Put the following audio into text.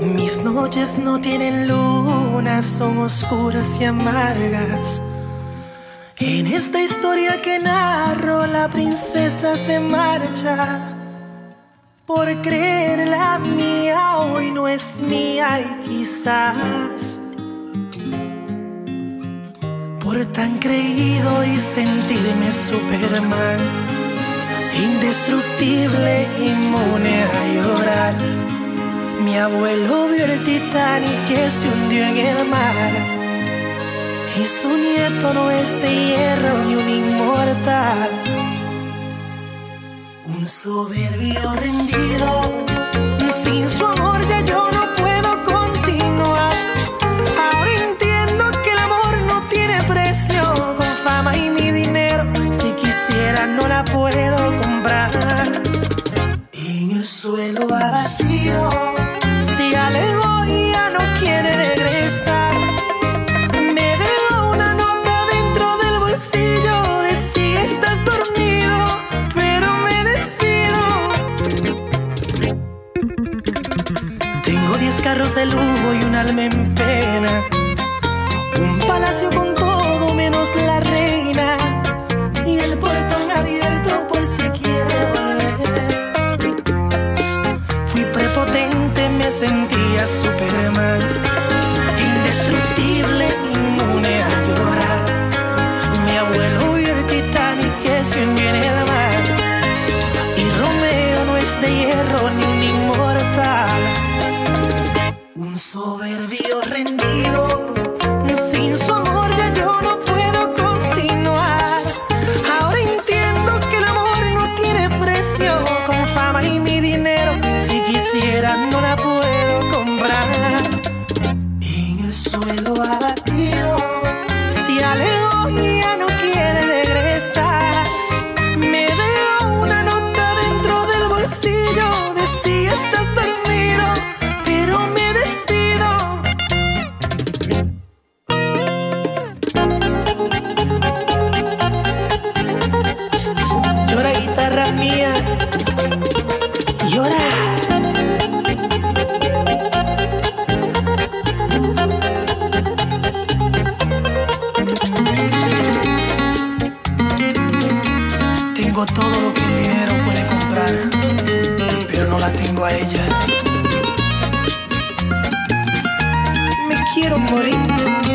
Mis noches no tienen luna, son oscuras y amargas. En esta historia que narro, la princesa se marcha. Por creer la mía, hoy no es mía y quizás. Por tan creído y sentirme Superman, indestructible, inmune a llorar. Mi abuelo vio el Titanic que se hundió en el mar. Y su nieto no es de hierro ni un inmortal. Un soberbio rendido. Sin su amor ya yo Tengo 10 carros de lujo y un alma en pena. Un palacio con todo menos la reina. Y el portón abierto por si quiere volver. Fui prepotente, me sentía Superman. Soberbio rendido. Sin su amor Tengo todo lo que el dinero puede comprar, pero no la tengo a ella. Me quiero morir.